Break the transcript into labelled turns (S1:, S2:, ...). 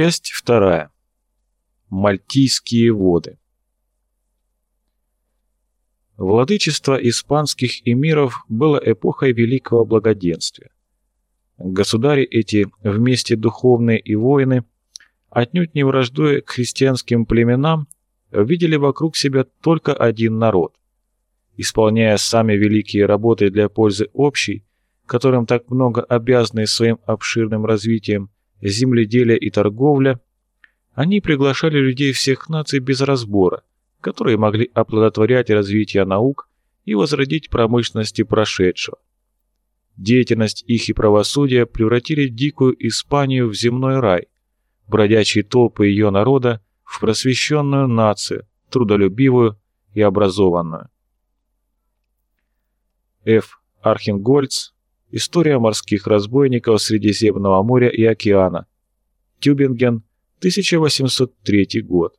S1: Часть вторая. Мальтийские воды. Владычество испанских эмиров было эпохой великого благоденствия. Государи эти, вместе духовные и воины, отнюдь не враждуя к христианским племенам, видели вокруг себя только один народ. Исполняя сами великие работы для пользы общей, которым так много обязаны своим обширным развитием земледелие и торговля, они приглашали людей всех наций без разбора, которые могли оплодотворять развитие наук и возродить промышленности прошедшего. Деятельность их и правосудие превратили дикую Испанию в земной рай, бродячие толпы ее народа в просвещенную нацию, трудолюбивую и образованную. Ф. Архенгольц. История морских разбойников Средиземного моря и океана. Тюбинген, 1803 год.